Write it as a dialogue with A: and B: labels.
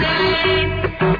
A: night.